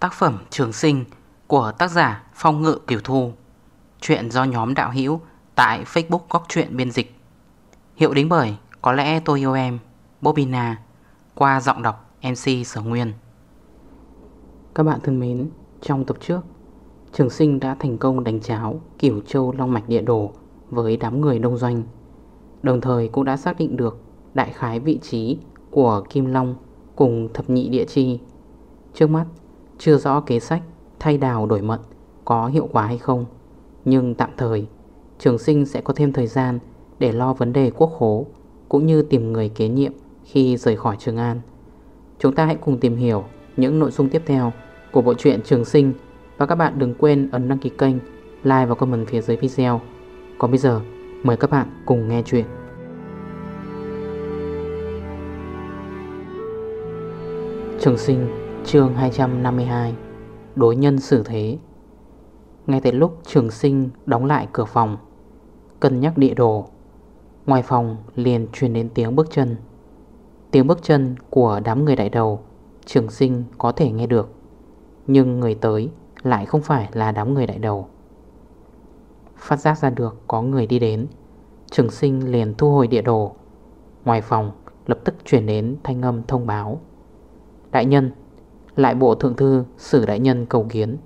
Tác phẩm Trường Sinh của tác giả Phong Ngự Kiều Thu. Chuyện do nhóm đạo hữu tại Facebook Góc Chuyện Biên Dịch. Hiệu đính bởi Có lẽ tôi yêu em, Bobina, Qua giọng đọc MC Sở Nguyên. Các bạn thân mến, Trong tập trước, Trường Sinh đã thành công đánh cháo Kiểu Châu Long Mạch Địa Đồ Với đám người đông doanh. Đồng thời cũng đã xác định được Đại khái vị trí của Kim Long Cùng thập nhị địa chi. Trước mắt chưa rõ kế sách thay đào đổi mận có hiệu quả hay không. Nhưng tạm thời Trường sinh sẽ có thêm thời gian để lo vấn đề quốc khố Cũng như tìm người kế nhiệm khi rời khỏi Trường An. Chúng ta hãy cùng tìm hiểu những nội dung tiếp theo của bộ truyện Trường Sinh. Và các bạn đừng quên ấn đăng ký kênh, like và comment phía dưới video. Còn bây giờ mời các bạn cùng nghe chuyện. Trường Sinh chương 252 Đối nhân xử thế. Ngay tới lúc trường sinh đóng lại cửa phòng, Cân nhắc địa đồ, Ngoài phòng liền truyền đến tiếng bước chân. Tiếng bước chân của đám người đại đầu, Trường sinh có thể nghe được, Nhưng người tới lại không phải là đám người đại đầu. Phát giác ra được có người đi đến, Trường sinh liền thu hồi địa đồ. Ngoài phòng lập tức chuyển đến thanh âm thông báo. Đại nhân lại bộ thượng thư, sử đại nhân cầu kiến.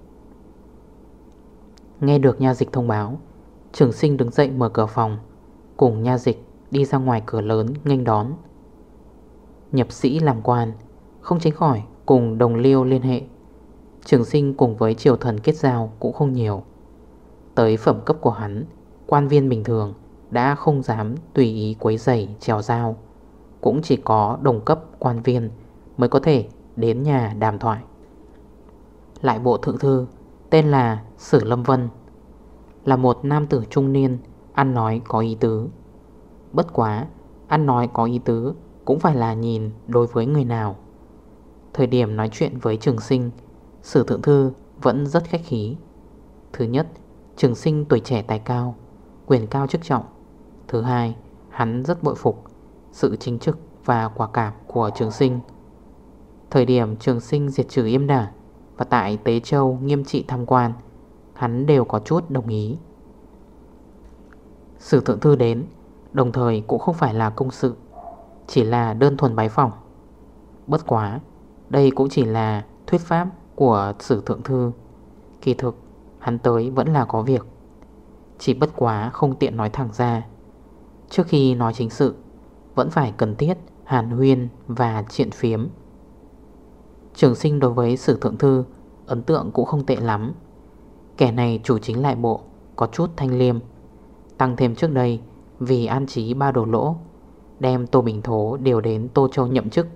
Nghe được nha dịch thông báo, Trường sinh đứng dậy mở cửa phòng, Cùng nha dịch đi ra ngoài cửa lớn nghênh đón. Nhập sĩ làm quan, Không tránh khỏi cùng đồng liêu liên hệ. Trường sinh cùng với triều thần kết giao cũng không nhiều. Tới phẩm cấp của hắn, Quan viên bình thường đã không dám tùy ý quấy giày trèo dao. Cũng chỉ có đồng cấp quan viên mới có thể đến nhà đàm thoại. Lại bộ thượng thư, tên là Sử Lâm Vân, Là một nam tử trung niên, Ăn nói có ý tứ. Bất quá, Ăn nói có ý tứ Cũng phải là nhìn đối với người nào. Thời điểm nói chuyện với trường sinh, Sử thượng thư vẫn rất khách khí. Thứ nhất, Trường sinh tuổi trẻ tài cao, Quyền cao chức trọng. Thứ hai, Hắn rất bội phục Sự chính trực và quả cảm của trường sinh. Thời điểm trường sinh diệt trừ im đả Và tại Tế Châu nghiêm trị tham quan, Hắn đều có chút đồng ý. Sử thượng thư đến, Đồng thời cũng không phải là công sự, Chỉ là đơn thuần bái phòng Bất quá, Đây cũng chỉ là thuyết pháp của sử thượng thư. Kỳ thực, Hắn tới vẫn là có việc. Chỉ bất quá không tiện nói thẳng ra. Trước khi nói chính sự, Vẫn phải cần thiết hàn huyên và triện phiếm. Trường sinh đối với sử thượng thư, Ấn tượng cũng không tệ lắm. Kẻ này chủ chính lại bộ, Có chút thanh liêm. Tăng thêm trước đây, Vì an trí ba đồ lỗ, Đem Tô Bình Thố đều đến Tô Châu nhậm chức.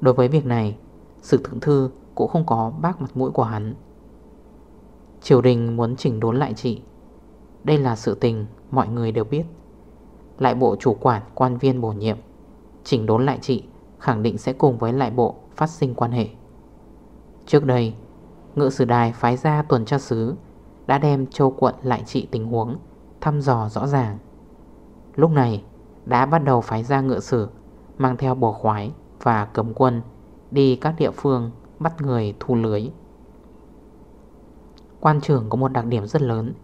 Đối với việc này, Sử thượng thư cũng không có bác mặt mũi của hắn. Triều đình muốn chỉnh đốn lại trị Đây là sự tình, mọi người đều biết. Lại bộ chủ quản, quan viên bổ nhiệm. Chỉnh đốn lại trị Khẳng định sẽ cùng với lại bộ phát sinh quan hệ. Trước đây, Ngự sử đài phái ra tuần tra sứ Đã đem châu quận lại trị tình huống, Thăm dò rõ ràng. Lúc này, đã bắt đầu phái ra ngựa sử Mang theo bổ khoái và cấm quân Đi các địa phương bắt người thu lưới. Quan trường có một đặc điểm rất lớn.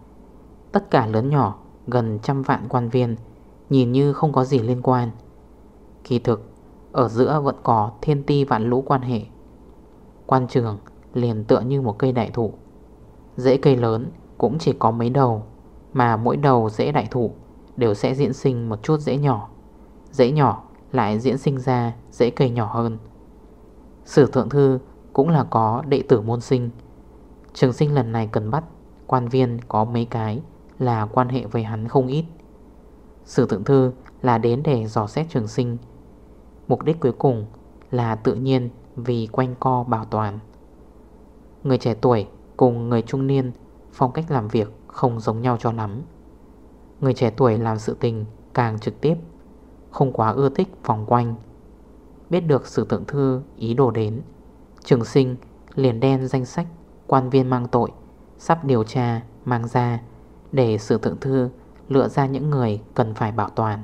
Tất cả lớn nhỏ, gần trăm vạn quan viên, Nhìn như không có gì liên quan. Kỳ thực ở giữa vẫn có thiên ti vạn lũ quan hệ. Quan trường liền tựa như một cây đại thụ. Rễ cây lớn cũng chỉ có mấy đầu, Mà mỗi đầu rễ đại thụ đều sẽ diễn sinh một chút rễ nhỏ. Rễ nhỏ lại diễn sinh ra rễ cây nhỏ hơn. Sử thượng thư cũng là có đệ tử môn sinh. Trường sinh lần này cần bắt Quan viên có mấy cái là quan hệ với hắn không ít. Sử thượng thư là đến để dò xét trường sinh Mục đích cuối cùng là tự nhiên vì quanh co bảo toàn. Người trẻ tuổi cùng người trung niên Phong cách làm việc không giống nhau cho lắm. Người trẻ tuổi làm sự tình càng trực tiếp, Không quá ưa thích vòng quanh. Biết được sự tượng thư, ý đồ đến, Trường sinh liền đen danh sách Quan viên mang tội, Sắp điều tra, mang ra Để sự tượng thư lựa ra những người cần phải bảo toàn.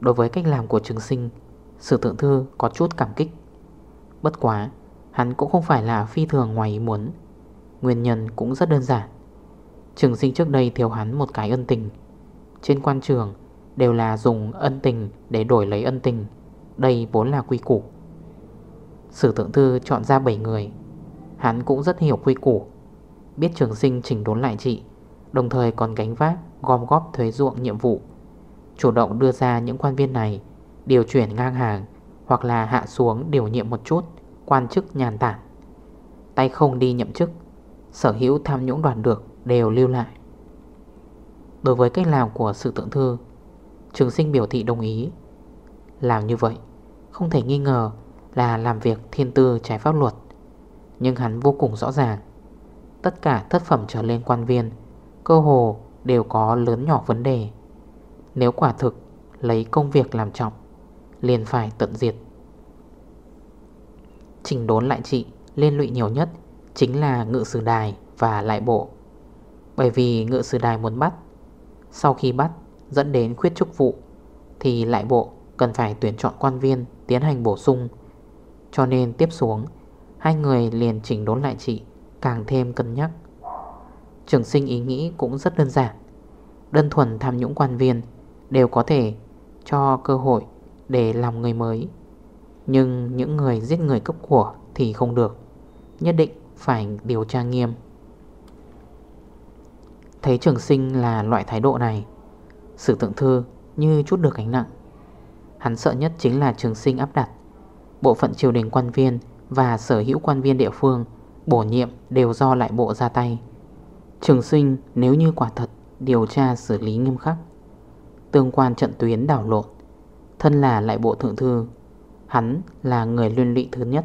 Đối với cách làm của trường sinh Sử thượng thư có chút cảm kích. Bất quá, Hắn cũng không phải là phi thường ngoài ý muốn. Nguyên nhân cũng rất đơn giản. Trường sinh trước đây thiếu hắn một cái ân tình. Trên quan trường Đều là dùng ân tình để đổi lấy ân tình. Đây vốn là quy củ. Sử thượng thư chọn ra 7 người. Hắn cũng rất hiểu quy củ. Biết trường sinh chỉnh đốn lại trị Đồng thời còn gánh vác, gom góp thuế ruộng nhiệm vụ. Chủ động đưa ra những quan viên này, Điều chuyển ngang hàng Hoặc là hạ xuống điều nhiệm một chút Quan chức nhàn tản. Tay không đi nhậm chức, Sở hữu tham nhũng đoàn được đều lưu lại. Đối với cách làm của sự tượng thư, Trường sinh biểu thị đồng ý. Làm như vậy, Không thể nghi ngờ là làm việc thiên tư trái pháp luật, Nhưng hắn vô cùng rõ ràng. Tất cả thất phẩm trở lên quan viên Cơ hồ đều có lớn nhỏ vấn đề. Nếu quả thực lấy công việc làm trọng, Liền phải tận diệt. Trình đốn lại trị Liên lụy nhiều nhất Chính là ngự sử đài và lại bộ. Bởi vì ngự sử đài muốn bắt, Sau khi bắt Dẫn đến khuyết trúc vụ, Thì lại bộ cần phải tuyển chọn quan viên Tiến hành bổ sung. Cho nên tiếp xuống, Hai người liền chỉnh đốn lại trị Càng thêm cân nhắc. Trường sinh ý nghĩ cũng rất đơn giản. Đơn thuần tham nhũng quan viên Đều có thể cho cơ hội Để làm người mới. Nhưng những người giết người cấp của Thì không được, Nhất định phải điều tra nghiêm. Thấy trường sinh là loại thái độ này, Sử tượng thư như chút được gánh nặng. Hắn sợ nhất chính là trường sinh áp đặt. Bộ phận triều đình quan viên Và sở hữu quan viên địa phương Bổ nhiệm đều do lại bộ ra tay. Trường sinh nếu như quả thật Điều tra xử lý nghiêm khắc Tương quan trận tuyến đảo lộn. Thân là lại bộ thượng thư, Hắn là người liên lụy thứ nhất.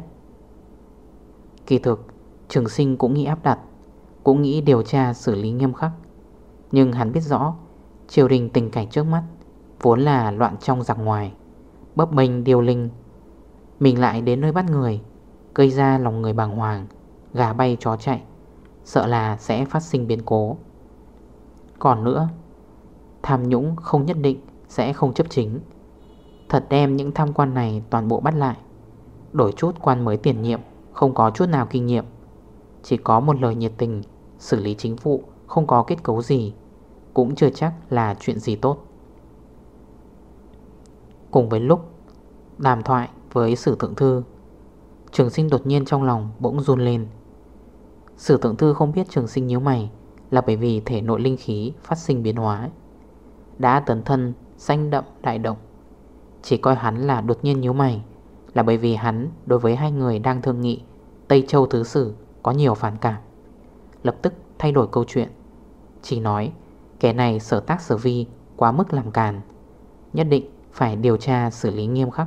Kỳ thực, Trường sinh cũng nghĩ áp đặt, Cũng nghĩ điều tra xử lý nghiêm khắc. Nhưng hắn biết rõ, Triều đình tình cảnh trước mắt Vốn là loạn trong giặc ngoài, Bấp bênh điều linh. Mình lại đến nơi bắt người, Gây ra lòng người bàng hoàng, Gà bay chó chạy, Sợ là sẽ phát sinh biến cố. Còn nữa Tham nhũng không nhất định Sẽ không chấp chính. Thật đem những tham quan này toàn bộ bắt lại. Đổi chút quan mới tiền nhiệm, Không có chút nào kinh nghiệm. Chỉ có một lời nhiệt tình, Xử lý chính vụ, không có kết cấu gì, Cũng chưa chắc là chuyện gì tốt. Cùng với lúc, Đàm thoại với sử thượng thư, Trường sinh đột nhiên trong lòng bỗng run lên. Sử thượng thư không biết trường sinh nhíu mày Là bởi vì thể nội linh khí phát sinh biến hóa. Đã tấn thân xanh đậm đại động Chỉ coi hắn là đột nhiên nhíu mày, Là bởi vì hắn đối với hai người đang thương nghị, Tây Châu Thứ Sử có nhiều phản cảm. Lập tức thay đổi câu chuyện, Chỉ nói, Kẻ này sở tác sở vi quá mức làm càn, Nhất định phải điều tra xử lý nghiêm khắc.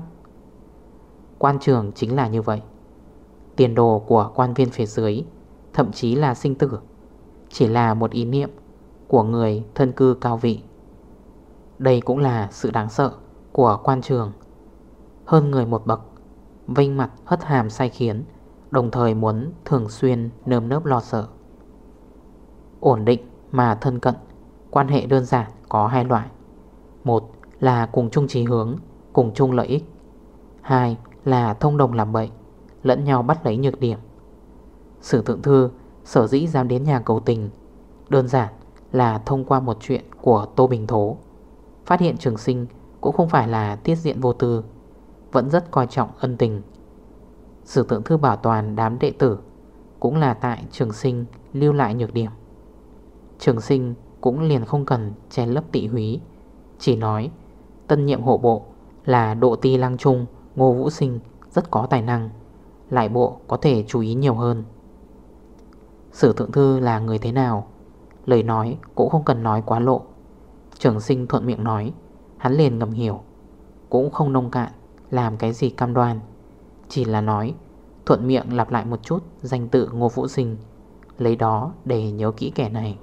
Quan trường chính là như vậy. Tiền đồ của quan viên phía dưới Thậm chí là sinh tử, Chỉ là một ý niệm Của người thân cư cao vị. Đây cũng là sự đáng sợ Của quan trường. Hơn người một bậc, Vinh mặt hất hàm sai khiến, Đồng thời muốn thường xuyên nơm nớp lo sợ. Ổn định mà thân cận, Quan hệ đơn giản có hai loại. Một là cùng chung trí hướng, Cùng chung lợi ích. Hai là thông đồng làm bậy, Lẫn nhau bắt lấy nhược điểm. Sử thượng thư, sở dĩ dám đến nhà cầu tình, Đơn giản là thông qua một chuyện của Tô Bình Thố. Phát hiện trường sinh cũng không phải là tiết diện vô tư, Vẫn rất coi trọng ân tình. Sử tượng thư bảo toàn đám đệ tử Cũng là tại trường sinh lưu lại nhược điểm. Trường sinh cũng liền không cần che lấp tị húy, Chỉ nói Tân nhiệm hộ bộ là độ ti lăng trung, Ngô Vũ Sinh rất có tài năng, Lại bộ có thể chú ý nhiều hơn. Sử thượng thư là người thế nào, Lời nói cũng không cần nói quá lộ. Trường sinh thuận miệng nói. Hắn liền ngầm hiểu. Cũng không nông cạn, Làm cái gì cam đoan. Chỉ là nói, Thuận miệng lặp lại một chút Danh tự Ngô Vũ Sinh. Lấy đó để nhớ kỹ kẻ này.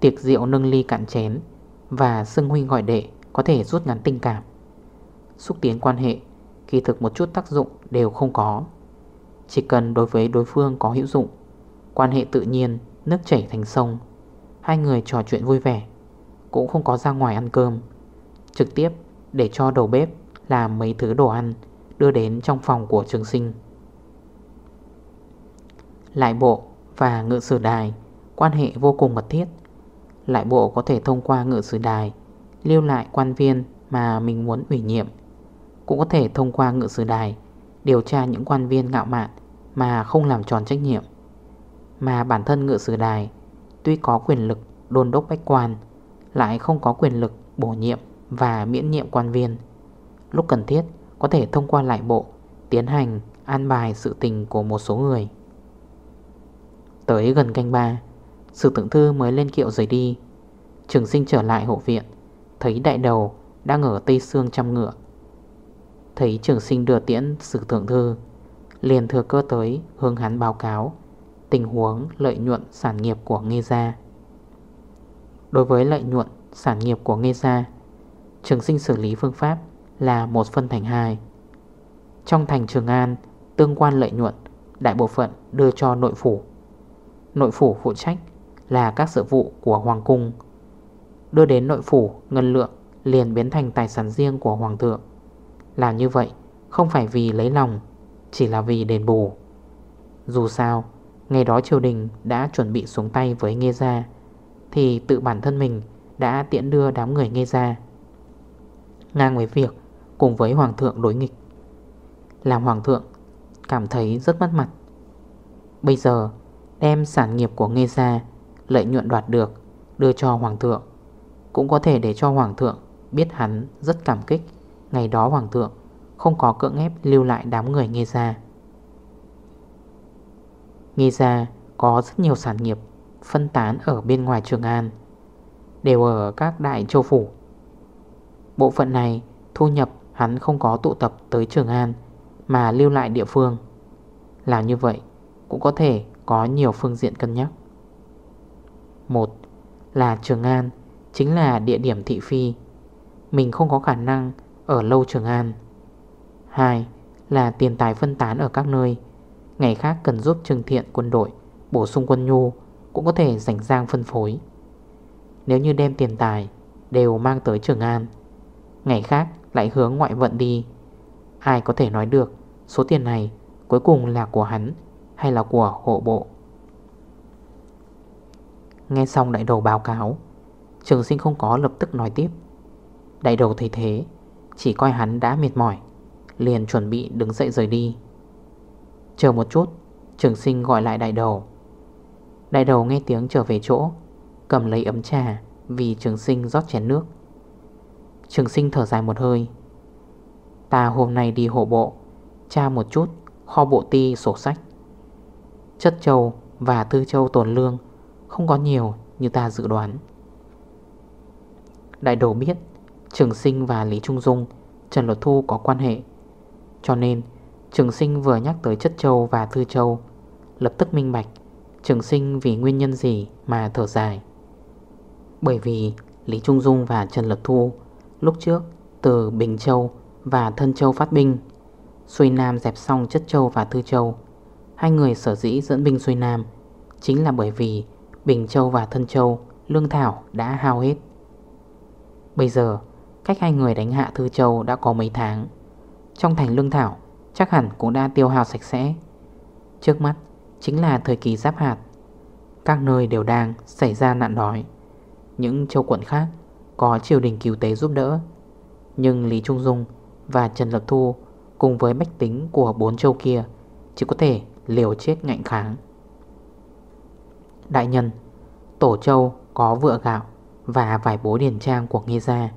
Tiệc rượu nâng ly cạn chén Và xưng huynh gọi đệ Có thể rút ngắn tình cảm. Xúc tiến quan hệ, Kỳ thực một chút tác dụng đều không có. Chỉ cần đối với đối phương có hữu dụng, Quan hệ tự nhiên, Nước chảy thành sông Hai người trò chuyện vui vẻ. Cũng không có ra ngoài ăn cơm. Trực tiếp để cho đầu bếp Làm mấy thứ đồ ăn Đưa đến trong phòng của trường sinh. Lại bộ và ngự sử đài Quan hệ vô cùng mật thiết. Lại bộ có thể thông qua ngự sử đài Lưu lại quan viên mà mình muốn ủy nhiệm. Cũng có thể thông qua ngự sử đài Điều tra những quan viên ngạo mạn Mà không làm tròn trách nhiệm. Mà bản thân ngự sử đài Tuy có quyền lực, đôn đốc bách quan, Lại không có quyền lực, bổ nhiệm và miễn nhiệm quan viên. Lúc cần thiết, có thể thông qua lại bộ, Tiến hành an bài sự tình của một số người. Tới gần canh ba, Sự tượng thư mới lên kiệu rời đi. Trường sinh trở lại hộ viện, Thấy đại đầu đang ở tây xương trăm ngựa. Thấy trường sinh đưa tiễn sự thượng thư, Liền thừa cơ tới hướng hắn báo cáo. Tình huống lợi nhuận sản nghiệp của Nghê Gia. Đối với lợi nhuận sản nghiệp của Nghê Gia, Trường sinh xử lý phương pháp là một phân thành hai. Trong thành Trường An, Tương quan lợi nhuận Đại bộ phận đưa cho nội phủ. Nội phủ phụ trách là các sự vụ của Hoàng Cung. Đưa đến nội phủ, ngân lượng liền biến thành tài sản riêng của Hoàng thượng. Làm như vậy, không phải vì lấy lòng, Chỉ là vì đền bù. Dù sao Ngày đó triều đình đã chuẩn bị xuống tay với Nghê Gia, Thì tự bản thân mình đã tiễn đưa đám người Nghê Gia. Ngang với việc cùng với Hoàng thượng đối nghịch. Làm Hoàng thượng cảm thấy rất mất mặt. Bây giờ, đem sản nghiệp của Nghê Gia Lợi nhuận đoạt được, đưa cho Hoàng thượng, Cũng có thể để cho Hoàng thượng biết hắn rất cảm kích. Ngày đó Hoàng thượng không có cưỡng ép lưu lại đám người Nghê Gia. Nghi ra có rất nhiều sản nghiệp phân tán ở bên ngoài Trường An, Đều ở các đại châu phủ. Bộ phận này thu nhập hắn không có tụ tập tới Trường An Mà lưu lại địa phương. Làm như vậy cũng có thể có nhiều phương diện cân nhắc. Một là Trường An chính là địa điểm thị phi, Mình không có khả năng ở lâu Trường An. Hai là tiền tài phân tán ở các nơi Ngày khác cần giúp trừng thiện quân đội, Bổ sung quân nhu, Cũng có thể rảnh rang phân phối. Nếu như đem tiền tài, Đều mang tới Trường An, Ngày khác lại hướng ngoại vận đi. Ai có thể nói được, Số tiền này cuối cùng là của hắn Hay là của hộ bộ? Nghe xong đại đầu báo cáo, Trường sinh không có lập tức nói tiếp. Đại đầu thấy thế, Chỉ coi hắn đã mệt mỏi, Liền chuẩn bị đứng dậy rời đi. Chờ một chút, Trường sinh gọi lại đại đầu. Đại đầu nghe tiếng trở về chỗ, Cầm lấy ấm trà Vì trường sinh rót chén nước. Trường sinh thở dài một hơi. Ta hôm nay đi hộ bộ, Tra một chút Kho bộ ti sổ sách. Chất châu và tư châu tồn lương Không có nhiều như ta dự đoán. Đại đầu biết Trường sinh và Lý Trung Dung, Trần Luật Thu có quan hệ, Cho nên Trường sinh vừa nhắc tới chất châu và thư châu, Lập tức minh bạch Trường sinh vì nguyên nhân gì mà thở dài. Bởi vì Lý Trung Dung và Trần Lập Thu Lúc trước từ Bình Châu và Thân Châu phát binh, Xuôi Nam dẹp xong Chất Châu và Thư Châu. Hai người sở dĩ dẫn binh xuôi Nam Chính là bởi vì Bình Châu và Thân Châu Lương Thảo đã hao hết. Bây giờ, Cách hai người đánh hạ Thư Châu đã có mấy tháng, Trong thành Lương Thảo Chắc hẳn cũng đã tiêu hao sạch sẽ. Trước mắt, chính là thời kỳ giáp hạt. Các nơi đều đang xảy ra nạn đói. Những châu quận khác có triều đình cứu tế giúp đỡ. Nhưng Lý Trung Dung và Trần Lập Thu Cùng với bách tính của bốn châu kia Chỉ có thể liều chết ngạnh kháng. Đại nhân, Tổ châu có vựa gạo Và vài bố điền trang của Nghê Gia,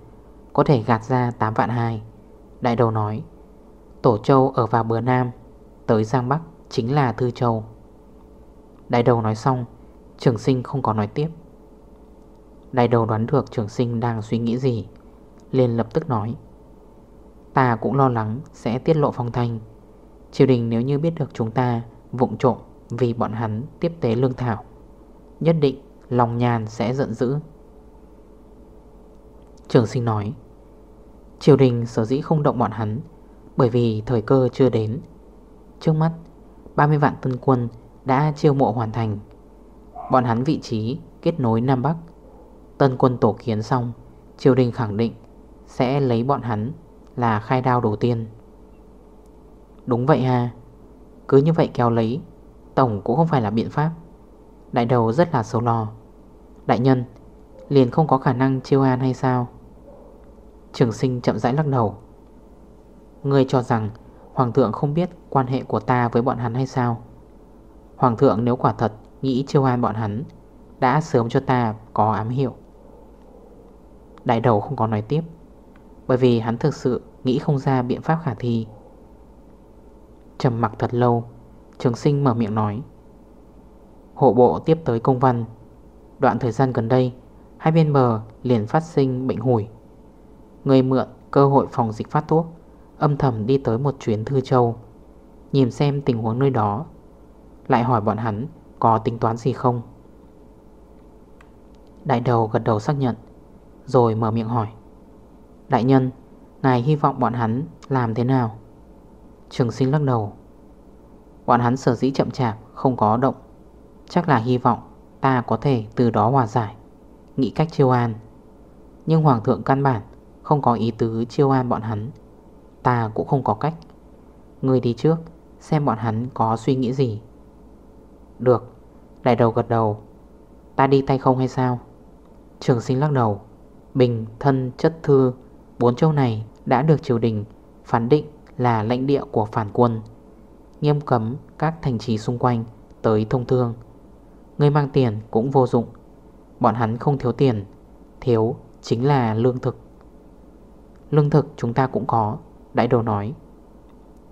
Có thể gạt ra 8 vạn 2 Đại đầu nói Tổ châu ở vào bờ Nam, Tới Giang Bắc chính là Thư Châu. Đại đầu nói xong, Trường sinh không có nói tiếp. Đại đầu đoán được trường sinh đang suy nghĩ gì, liền lập tức nói, Ta cũng lo lắng sẽ tiết lộ phong thanh. Triều đình nếu như biết được chúng ta vụng trộm vì bọn hắn tiếp tế lương thảo, Nhất định lòng nhàn sẽ giận dữ. Trường sinh nói, Triều đình sở dĩ không động bọn hắn bởi vì thời cơ chưa đến. Trước mắt 30 vạn tân quân đã chiêu mộ hoàn thành. Bọn hắn vị trí kết nối Nam Bắc. Tân quân tổ kiến xong, Triều đình khẳng định Sẽ lấy bọn hắn là khai đao đầu tiên. Đúng vậy ha, Cứ như vậy kéo lấy, Tổng cũng không phải là biện pháp. Đại đầu rất là xấu lo. Đại nhân, Liền không có khả năng chiêu an hay sao? Trường sinh chậm rãi lắc đầu. Ngươi cho rằng Hoàng thượng không biết quan hệ của ta với bọn hắn hay sao? Hoàng thượng nếu quả thật Nghĩ chiêu an bọn hắn, Đã sớm cho ta có ám hiệu. Đại đầu không có nói tiếp, Bởi vì hắn thực sự Nghĩ không ra biện pháp khả thi. Trầm mặc thật lâu, Trường sinh mở miệng nói. Hộ bộ tiếp tới công văn. Đoạn thời gian gần đây, Hai bên bờ liền phát sinh bệnh hủi. Người mượn cơ hội phòng dịch phát thuốc. Âm thầm đi tới một chuyến Thư Châu, Nhìn xem tình huống nơi đó, Lại hỏi bọn hắn Có tính toán gì không. Đại đầu gật đầu xác nhận, Rồi mở miệng hỏi, Đại nhân, Ngài hy vọng bọn hắn làm thế nào? Trường sinh lắc đầu, Bọn hắn sở dĩ chậm chạp, Không có động. Chắc là hy vọng ta có thể từ đó hòa giải, Nghĩ cách chiêu an. Nhưng Hoàng thượng căn bản Không có ý tứ chiêu an bọn hắn. Ta cũng không có cách. Người đi trước Xem bọn hắn có suy nghĩ gì. Được Đại đầu gật đầu. Ta đi tay không hay sao? Trường sinh lắc đầu. Bình, thân, chất thư Bốn châu này đã được triều đình Phán định là lãnh địa của phản quân. Nghiêm cấm các thành trì xung quanh Tới thông thương. Người mang tiền cũng vô dụng. Bọn hắn không thiếu tiền Thiếu chính là lương thực. Lương thực chúng ta cũng có. Đại đầu nói,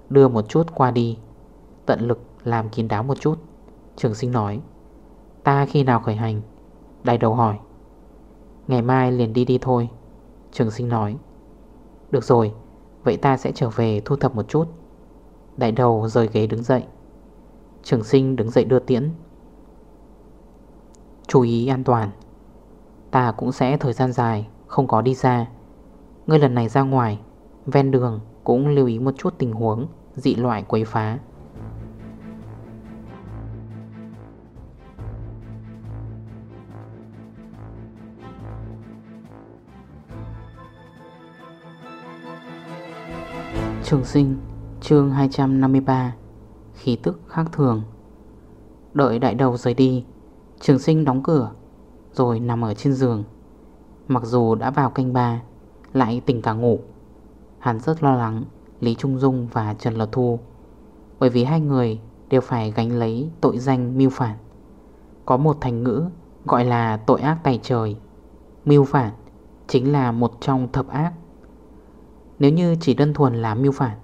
Đưa một chút qua đi, Tận lực làm kín đáo một chút. Trường sinh nói, Ta khi nào khởi hành? Đại đầu hỏi, Ngày mai liền đi đi thôi. Trường sinh nói, Được rồi, Vậy ta sẽ trở về thu thập một chút. Đại đầu rời ghế đứng dậy. Trường sinh đứng dậy đưa tiễn. Chú ý an toàn, Ta cũng sẽ thời gian dài Không có đi ra. Ngươi lần này ra ngoài, Ven đường cũng lưu ý một chút tình huống Dị loại quấy phá. Trường sinh, chương 253 Khí tức khác thường. Đợi đại đầu rời đi, Trường sinh đóng cửa, Rồi nằm ở trên giường. Mặc dù đã vào canh ba, Lại tỉnh cả ngủ. Hắn rất lo lắng, Lý Trung Dung và Trần Lật Thu. Bởi vì hai người đều phải gánh lấy tội danh mưu phản. Có một thành ngữ gọi là tội ác tài trời. Mưu phản chính là một trong thập ác. Nếu như chỉ đơn thuần là mưu phản,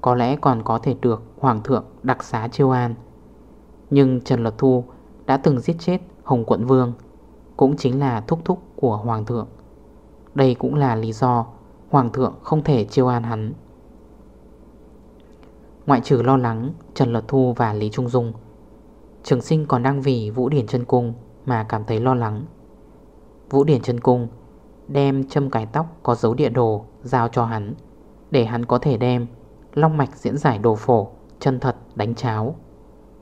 Có lẽ còn có thể được Hoàng thượng đặc xá chiêu an. Nhưng Trần Lật Thu đã từng giết chết Hồng Quận Vương, Cũng chính là thúc thúc của Hoàng thượng. Đây cũng là lý do Hoàng thượng không thể chiêu an hắn. Ngoại trừ lo lắng, Trần Lật Thu và Lý Trung Dung, Trường sinh còn đang vì Vũ Điển chân Cung Mà cảm thấy lo lắng. Vũ Điển chân Cung Đem châm cái tóc có dấu địa đồ Giao cho hắn, Để hắn có thể đem Long mạch diễn giải đồ phổ, Chân thật đánh cháo.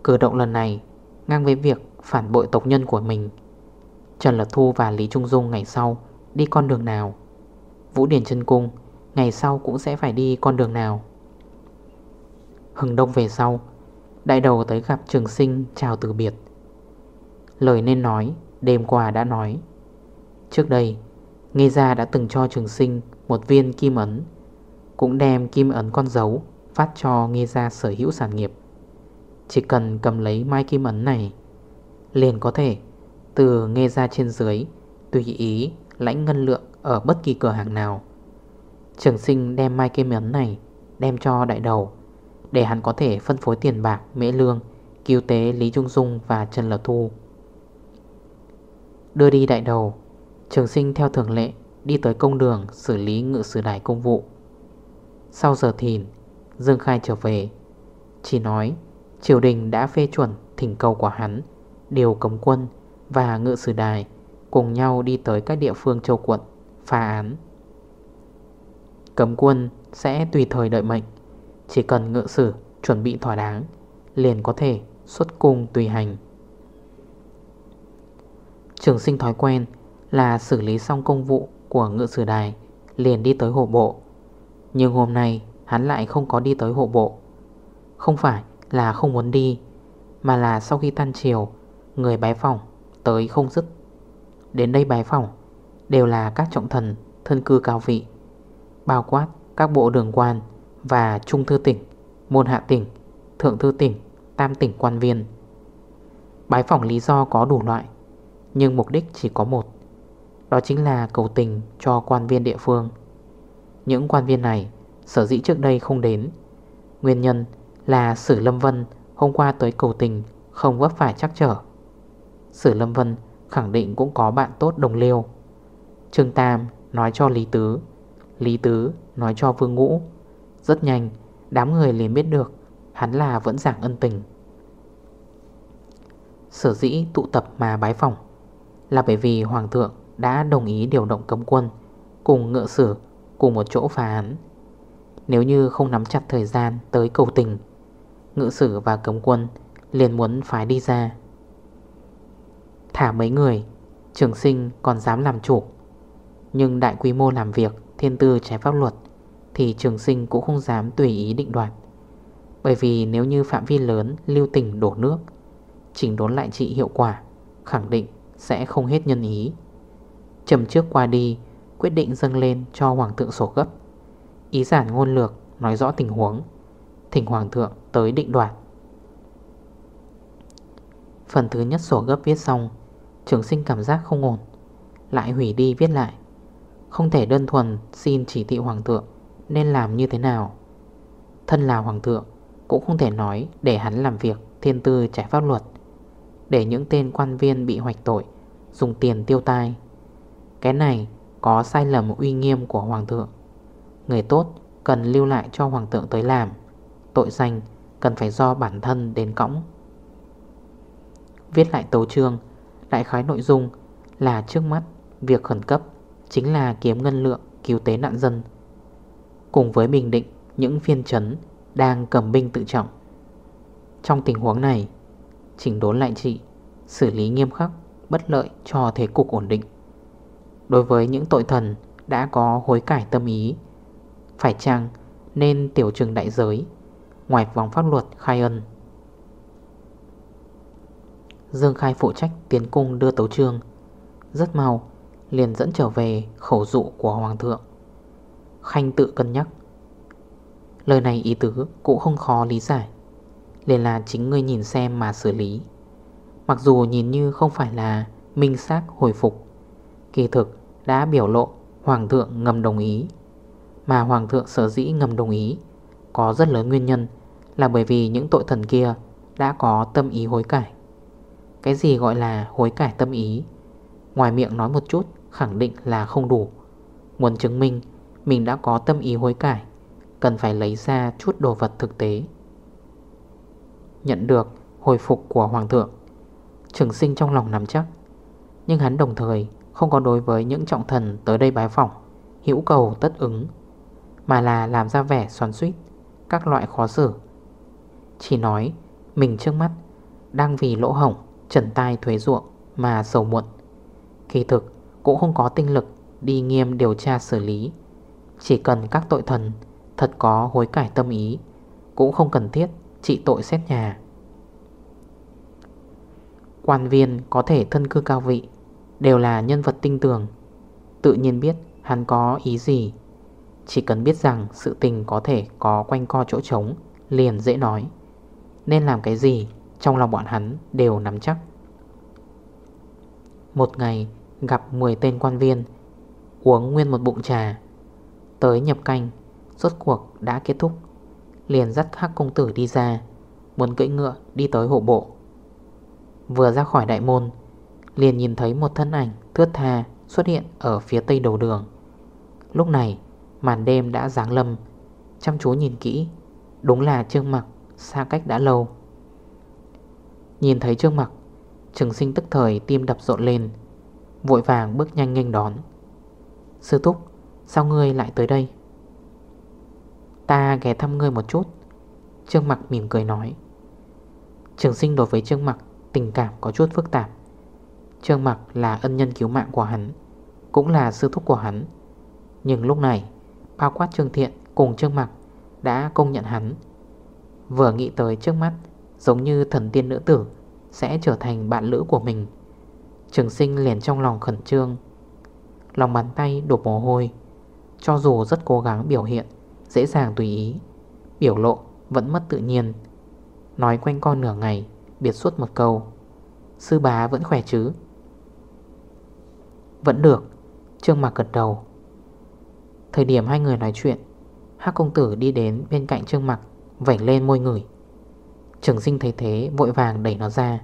Cử động lần này Ngang với việc phản bội tộc nhân của mình. Trần Lật Thu và Lý Trung Dung ngày sau Đi con đường nào? Vũ Điển chân Cung, Ngày sau cũng sẽ phải đi con đường nào? Hừng đông về sau, Đại đầu tới gặp trường sinh chào từ biệt. Lời nên nói, Đêm qua đã nói. Trước đây Nghe ra đã từng cho trường sinh Một viên kim ấn, Cũng đem kim ấn con dấu Phát cho nghe ra sở hữu sản nghiệp. Chỉ cần cầm lấy mai kim ấn này, Liền có thể Từ nghe ra trên dưới Tùy ý lãnh ngân lượng ở bất kỳ cửa hàng nào. Trường sinh đem mai kim ấn này Đem cho đại đầu, Để hắn có thể phân phối tiền bạc, Mễ lương, Cứu tế Lý Trung Dung và Trần Lợi Thu. Đưa đi đại đầu, Trường sinh theo thường lệ Đi tới công đường xử lý ngự sử đài công vụ. Sau giờ thìn, Dương Khai trở về. Chỉ nói, Triều đình đã phê chuẩn thỉnh cầu của hắn, Điều cấm quân và ngự sử đài Cùng nhau đi tới các địa phương châu quận. Phá án. Cấm quân sẽ tùy thời đợi mệnh, Chỉ cần ngự sử, chuẩn bị thỏa đáng, Liền có thể xuất cung tùy hành. Trường sinh thói quen là xử lý xong công vụ của ngự sử đài, Liền đi tới hộ bộ. Nhưng hôm nay, hắn lại không có đi tới hộ bộ. Không phải là không muốn đi, Mà là sau khi tan chiều Người bái phòng tới không dứt. Đến đây bái phòng Đều là các trọng thần, thân cư cao vị, Bao quát các bộ đường quan Và trung thư tỉnh, Môn hạ tỉnh, Thượng thư tỉnh, Tam tỉnh quan viên. Bái phỏng lý do có đủ loại, Nhưng mục đích chỉ có một, Đó chính là cầu tình cho quan viên địa phương. Những quan viên này, Sở dĩ trước đây không đến, Nguyên nhân là Sử Lâm Vân Hôm qua tới cầu tình Không vấp phải chắc trở. Sử Lâm Vân khẳng định cũng có bạn tốt đồng liêu. Trương Tam nói cho Lý Tứ Lý Tứ nói cho Vương Ngũ. Rất nhanh, Đám người liền biết được Hắn là vẫn giảng ân tình. Sở dĩ tụ tập mà bái phòng Là bởi vì Hoàng thượng đã đồng ý điều động cấm quân Cùng ngựa sử Cùng một chỗ phá án. Nếu như không nắm chặt thời gian tới cầu tình Ngự sử và cấm quân liền muốn phái đi ra. Thả mấy người, Trường sinh còn dám làm chủ. Nhưng đại quy mô làm việc, Thiên tư trái pháp luật, Thì trường sinh cũng không dám tùy ý định đoạt. Bởi vì nếu như phạm vi lớn, Lưu tình đổ nước, Chỉnh đốn lại trị hiệu quả, Khẳng định sẽ không hết nhân ý. Chầm trước qua đi, Quyết định dâng lên cho Hoàng thượng sổ gấp Ý giản ngôn lược Nói rõ tình huống, Thỉnh Hoàng thượng tới định đoạt. Phần thứ nhất sổ gấp viết xong, Trường sinh cảm giác không ổn, Lại hủy đi viết lại. Không thể đơn thuần xin chỉ thị hoàng thượng, Nên làm như thế nào? Thân là hoàng thượng, Cũng không thể nói để hắn làm việc Thiên tư trái pháp luật, Để những tên quan viên bị hoạch tội, Dùng tiền tiêu tai. Cái này có sai lầm uy nghiêm của hoàng thượng. Người tốt cần lưu lại cho hoàng thượng tới làm, Tội danh cần phải do bản thân đến cõng. Viết lại tấu chương, Đại khái nội dung là trước mắt Việc khẩn cấp chính là kiếm ngân lượng, cứu tế nạn dân. Cùng với bình định, những phiên trấn đang cầm binh tự trọng. Trong tình huống này, Chỉnh đốn lại trị, Xử lý nghiêm khắc, Bất lợi cho thế cục ổn định. Đối với những tội thần đã có hối cải tâm ý, Phải chăng nên tiểu trừng đại giới, Ngoài vòng pháp luật khai ân? Dương Khai phụ trách tiến cung đưa tấu trương Rất mau Liền dẫn trở về khẩu dụ của Hoàng thượng. Khanh tự cân nhắc. Lời này ý tứ cũng không khó lý giải, Liền là chính ngươi nhìn xem mà xử lý. Mặc dù nhìn như không phải là minh xác hồi phục, Kỳ thực đã biểu lộ Hoàng thượng ngầm đồng ý. Mà Hoàng thượng sở dĩ ngầm đồng ý Có rất lớn nguyên nhân Là bởi vì những tội thần kia Đã có tâm ý hối cải. Cái gì gọi là hối cải tâm ý? Ngoài miệng nói một chút Khẳng định là không đủ. Muốn chứng minh, mình đã có tâm ý hối cải, Cần phải lấy ra chút đồ vật thực tế. Nhận được hồi phục của Hoàng thượng, Trường sinh trong lòng nắm chắc, Nhưng hắn đồng thời Không có đối với những trọng thần tới đây bái phỏng, Hữu cầu tất ứng, Mà là làm ra vẻ xoắn suýt Các loại khó xử. Chỉ nói, mình trước mắt Đang vì lỗ hổng, trần tai thuế ruộng mà sầu muộn. Kỳ thực cũng không có tinh lực đi nghiêm điều tra xử lý. Chỉ cần các tội thần thật có hối cải tâm ý, Cũng không cần thiết trị tội xét nhà. Quan viên có thể thân cư cao vị, Đều là nhân vật tinh tường. Tự nhiên biết hắn có ý gì. Chỉ cần biết rằng sự tình có thể có quanh co chỗ trống, Liền dễ nói. Nên làm cái gì, trong lòng bọn hắn đều nắm chắc. Một ngày gặp 10 tên quan viên, Uống nguyên một bụng trà. Tới nhập canh, Rốt cuộc đã kết thúc. Liền dắt hắc công tử đi ra, Muốn cưỡi ngựa đi tới hộ bộ. Vừa ra khỏi đại môn, Liền nhìn thấy một thân ảnh thướt tha xuất hiện ở phía tây đầu đường. Lúc này, màn đêm đã ráng lâm. Chăm chú nhìn kỹ, Đúng là Trương Mặc xa cách đã lâu. Nhìn thấy Trương Mặc, Trường sinh tức thời tim đập rộn lên. Vội vàng bước nhanh nhanh đón. Sư Túc, Sao ngươi lại tới đây? Ta ghé thăm ngươi một chút. Trương Mặc mỉm cười nói. Trường sinh đối với Trương Mặc, Tình cảm có chút phức tạp. Trương Mặc là ân nhân cứu mạng của hắn, Cũng là sư thúc của hắn. Nhưng lúc này, Bao quát Trương Thiện cùng Trương Mặc Đã công nhận hắn. Vừa nghĩ tới trước mắt, Giống như thần tiên nữ tử Sẽ trở thành bạn lữ của mình. Trường sinh liền trong lòng khẩn trương. Lòng bàn tay đổ mồ hôi. Cho dù rất cố gắng biểu hiện, Dễ dàng tùy ý, Biểu lộ vẫn mất tự nhiên. Nói quanh con nửa ngày, Biệt suốt một câu. Sư bá vẫn khỏe chứ? Vẫn được, Trương Mạc gật đầu. Thời điểm hai người nói chuyện Hác công tử đi đến bên cạnh Trương Mạc Vảnh lên môi người Trường sinh thấy thế, vội vàng đẩy nó ra.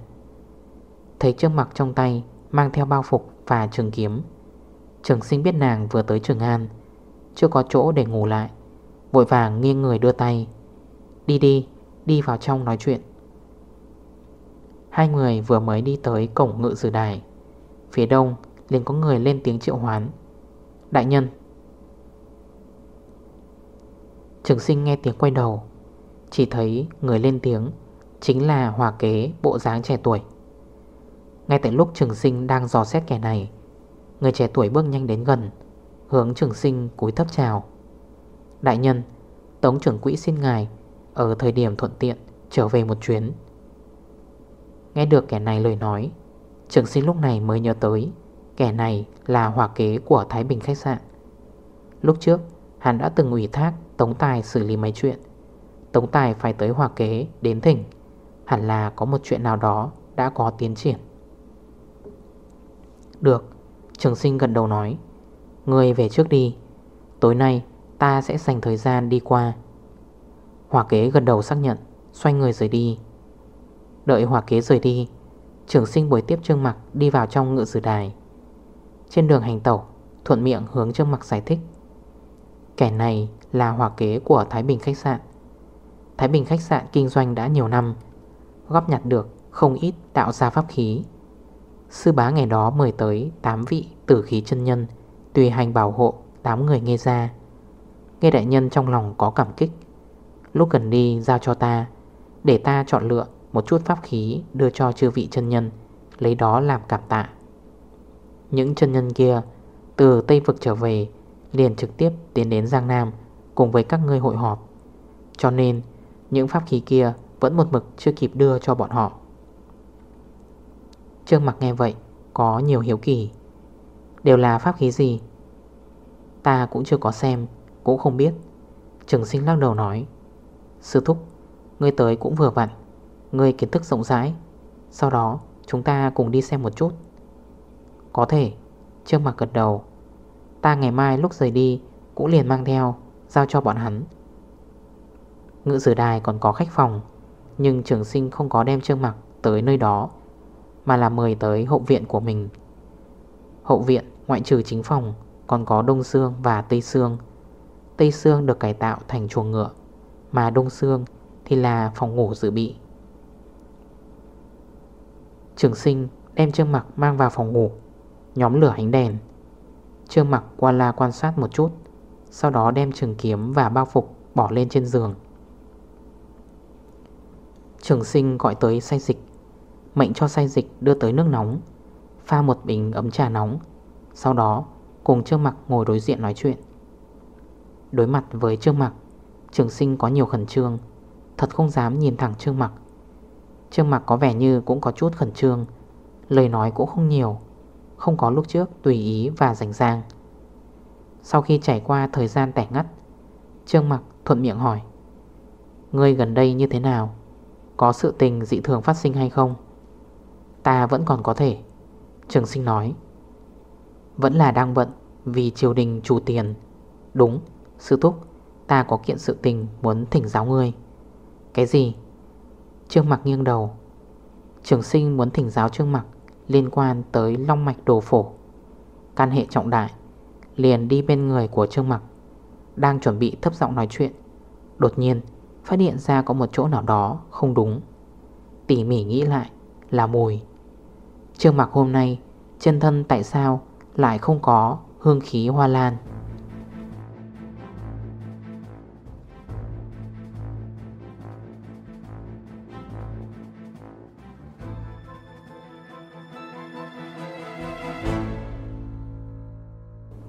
Thấy Trương Mạc trong tay Mang theo bao phục và trường kiếm. Trường sinh biết nàng vừa tới Trường An Chưa có chỗ để ngủ lại Vội vàng nghiêng người đưa tay. Đi đi, đi vào trong nói chuyện. Hai người vừa mới đi tới cổng ngự sử đài Phía đông liền có người lên tiếng triệu hoán. Đại nhân. Trường sinh nghe tiếng quay đầu Chỉ thấy người lên tiếng Chính là hòa kế bộ dáng trẻ tuổi. Ngay tại lúc trường sinh đang dò xét kẻ này, Người trẻ tuổi bước nhanh đến gần, Hướng trường sinh cúi thấp chào. Đại nhân, Tống trưởng quỹ xin ngài Ở thời điểm thuận tiện trở về một chuyến. Nghe được kẻ này lời nói, Trường sinh lúc này mới nhớ tới Kẻ này là hòa kế của Thái Bình khách sạn. Lúc trước, Hắn đã từng ủy thác Tống Tài xử lý mấy chuyện. Tống Tài phải tới hòa kế đến thỉnh, Hẳn là có một chuyện nào đó Đã có tiến triển. Được. Trường sinh gần đầu nói Người về trước đi, Tối nay ta sẽ dành thời gian đi qua. Hòa kế gần đầu xác nhận, Xoay người rời đi. Đợi hòa kế rời đi, Trường sinh buổi tiếp Trương Mặc đi vào trong ngự sử đài. Trên đường hành tẩu, Thuận miệng hướng Trương Mặc giải thích, Kẻ này là hòa kế của Thái Bình khách sạn. Thái Bình khách sạn kinh doanh đã nhiều năm, Góp nhặt được không ít tạo ra pháp khí. Sư bá ngày đó mời tới 8 vị tử khí chân nhân, Tùy hành bảo hộ 8 người nghe ra. Nghe đại nhân trong lòng có cảm kích. Lúc gần đi giao cho ta, Để ta chọn lựa một chút pháp khí Đưa cho chư vị chân nhân, Lấy đó làm cảm tạ. Những chân nhân kia, Từ Tây Vực trở về, Liền trực tiếp tiến đến Giang Nam Cùng với các người hội họp. Cho nên, những pháp khí kia Vẫn một mực chưa kịp đưa cho bọn họ. Trương mặt nghe vậy, Có nhiều hiếu kỳ. Đều là pháp khí gì? Ta cũng chưa có xem, Cũng không biết. Trường sinh lắc đầu nói, Sư thúc, Ngươi tới cũng vừa vặn. Ngươi kiến thức rộng rãi. Sau đó, chúng ta cùng đi xem một chút. Có thể Trương mặt gật đầu. Ta ngày mai lúc rời đi, Cũng liền mang theo, Giao cho bọn hắn. Ngự sử đài còn có khách phòng, Nhưng trường sinh không có đem trương mặc tới nơi đó. Mà là mời tới hậu viện của mình. Hậu viện, ngoại trừ chính phòng, Còn có Đông Sương và Tây Sương. Tây Sương được cải tạo thành chuồng ngựa, Mà Đông Sương thì là phòng ngủ dự bị. Trường sinh đem Trương Mặc mang vào phòng ngủ, Nhóm lửa ánh đèn. Trương Mặc qua la quan sát một chút, Sau đó đem trường kiếm và bao phục Bỏ lên trên giường. Trường sinh gọi tới say dịch Mệnh cho say dịch đưa tới nước nóng. Pha một bình ấm trà nóng. Sau đó, cùng Trương Mặc ngồi đối diện nói chuyện. Đối mặt với Trương Mặc, Trường sinh có nhiều khẩn trương. Thật không dám nhìn thẳng Trương Mặc. Trương Mặc có vẻ như cũng có chút khẩn trương. Lời nói cũng không nhiều. Không có lúc trước tùy ý và rảnh ràng. Sau khi trải qua thời gian tẻ ngắt, Trương Mặc thuận miệng hỏi, Ngươi gần đây như thế nào? Có sự tình dị thường phát sinh hay không? Ta vẫn còn có thể. Trường sinh nói Vẫn là đang bận Vì triều đình chủ tiền. Đúng, sư thúc Ta có kiện sự tình muốn thỉnh giáo ngươi. Cái gì? Trương Mặc nghiêng đầu. Trường sinh muốn thỉnh giáo Trương Mặc Liên quan tới long mạch đồ phổ. Căn hệ trọng đại Liền đi bên người của Trương Mặc Đang chuẩn bị thấp giọng nói chuyện. Đột nhiên phát hiện ra có một chỗ nào đó không đúng. Tỉ mỉ nghĩ lại là mùi. Trương Mặc hôm nay, Chân thân tại sao lại không có hương khí hoa lan?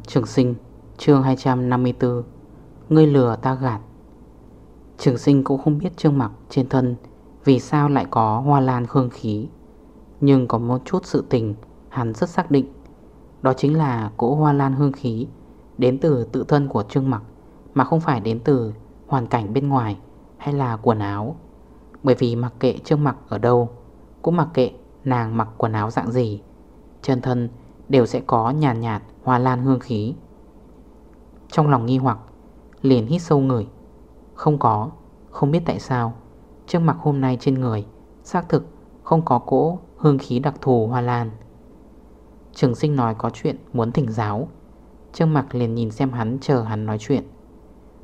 Trường sinh, chương 254 Ngươi lừa ta gạt. Trường sinh cũng không biết trương mặc trên thân Vì sao lại có hoa lan hương khí. Nhưng có một chút sự tình Hắn rất xác định. Đó chính là cỗ hoa lan hương khí Đến từ tự thân của trương mặc Mà không phải đến từ hoàn cảnh bên ngoài Hay là quần áo. Bởi vì mặc kệ trương mặc ở đâu Cũng mặc kệ nàng mặc quần áo dạng gì Chân thân đều sẽ có nhàn nhạt, nhạt hoa lan hương khí. Trong lòng nghi hoặc Liền hít sâu người. Không có, không biết tại sao trương mặc hôm nay trên người Xác thực không có cỗ hương khí đặc thù hoa lan. Trường sinh nói có chuyện muốn thỉnh giáo. Trương mặt liền nhìn xem hắn chờ hắn nói chuyện.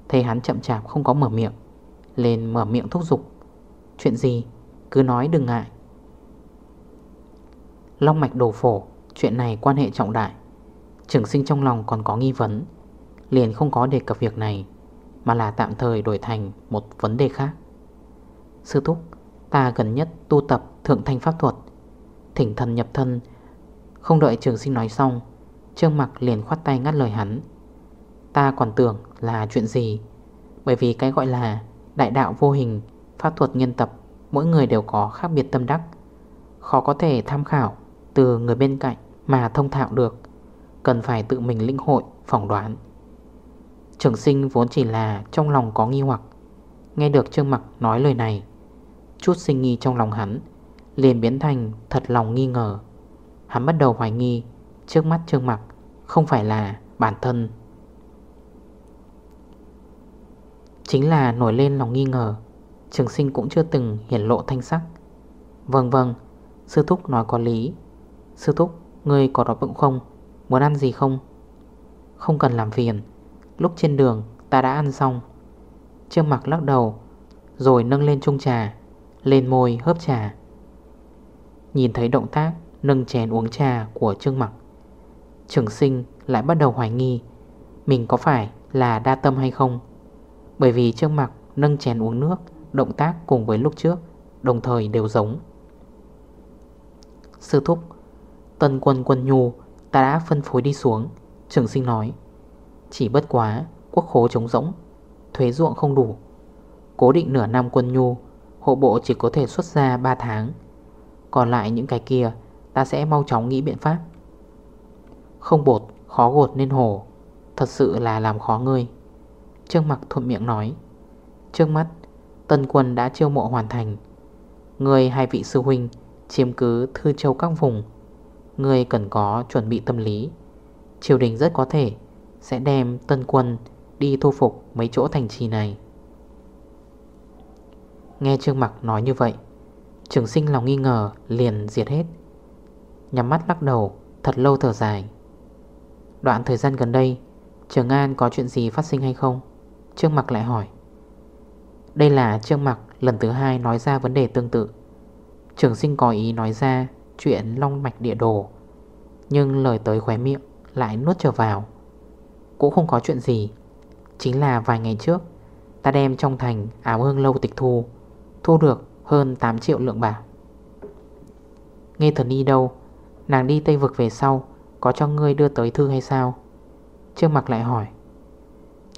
Thấy hắn chậm chạp không có mở miệng Lên mở miệng thúc giục. Chuyện gì? Cứ nói đừng ngại. Long mạch đổ phổ, Chuyện này quan hệ trọng đại. Trường sinh trong lòng còn có nghi vấn, Liền không có đề cập việc này, Mà là tạm thời đổi thành một vấn đề khác. Sư thúc, Ta gần nhất tu tập thượng thanh pháp thuật Thỉnh thần nhập thân. Không đợi trường sinh nói xong Trương mặc liền khoát tay ngắt lời hắn. Ta còn tưởng là chuyện gì? Bởi vì cái gọi là Đại đạo vô hình Pháp thuật nhân tập Mỗi người đều có khác biệt tâm đắc. Khó có thể tham khảo từ người bên cạnh mà thông thạo được. Cần phải tự mình linh hội, phỏng đoán. Trường sinh vốn chỉ là trong lòng có nghi hoặc. Nghe được Trương Mặc nói lời này Chút sinh nghi trong lòng hắn Liền biến thành thật lòng nghi ngờ. Hắn bắt đầu hoài nghi, Trước mắt Trương Mặc Không phải là bản thân. Chính là nổi lên lòng nghi ngờ, Trường sinh cũng chưa từng hiển lộ thanh sắc. Vâng vâng Sư Thúc nói có lý. Sư Thúc, Ngươi có đói bụng không? Muốn ăn gì không? Không cần làm phiền, Lúc trên đường ta đã ăn xong. Trương mặc lắc đầu, Rồi nâng lên chung trà, Lên môi hớp trà. Nhìn thấy động tác nâng chén uống trà của Trương mặc. Trường sinh lại bắt đầu hoài nghi Mình có phải là đa tâm hay không. Bởi vì Trương mặc nâng chén uống nước, Động tác cùng với lúc trước Đồng thời đều giống. Sư thúc, Tân quân quân nhu Ta đã phân phối đi xuống, Trường sinh nói. Chỉ bất quá, quốc khố trống rỗng, Thuế ruộng không đủ. Cố định nửa năm quân nhu, Hộ bộ chỉ có thể xuất ra 3 tháng. Còn lại những cái kia, Ta sẽ mau chóng nghĩ biện pháp. Không bột, khó gột nên hổ. Thật sự là làm khó ngươi. Trương mặc thuận miệng nói. Trước mắt, Tân quân đã chiêu mộ hoàn thành. Người hai vị sư huynh Chiếm cứ thư châu các vùng. Người cần có chuẩn bị tâm lý. Triều đình rất có thể Sẽ đem tân quân Đi thu phục mấy chỗ thành trì này. Nghe Trương Mặc nói như vậy Trường sinh lòng nghi ngờ, liền diệt hết. Nhắm mắt lắc đầu, Thật lâu thở dài. Đoạn thời gian gần đây, Trường An có chuyện gì phát sinh hay không? Trương Mặc lại hỏi. Đây là Trương Mặc lần thứ hai nói ra vấn đề tương tự. Trường sinh có ý nói ra chuyện long mạch địa đồ, Nhưng lời tới khóe miệng lại nuốt trở vào. Cũng không có chuyện gì, Chính là vài ngày trước, Ta đem trong thành áo hương lâu tịch thu Thu được hơn 8 triệu lượng bạc. Nghe thần y đâu, Nàng đi Tây Vực về sau, Có cho ngươi đưa tới thư hay sao? Trương Mặc lại hỏi.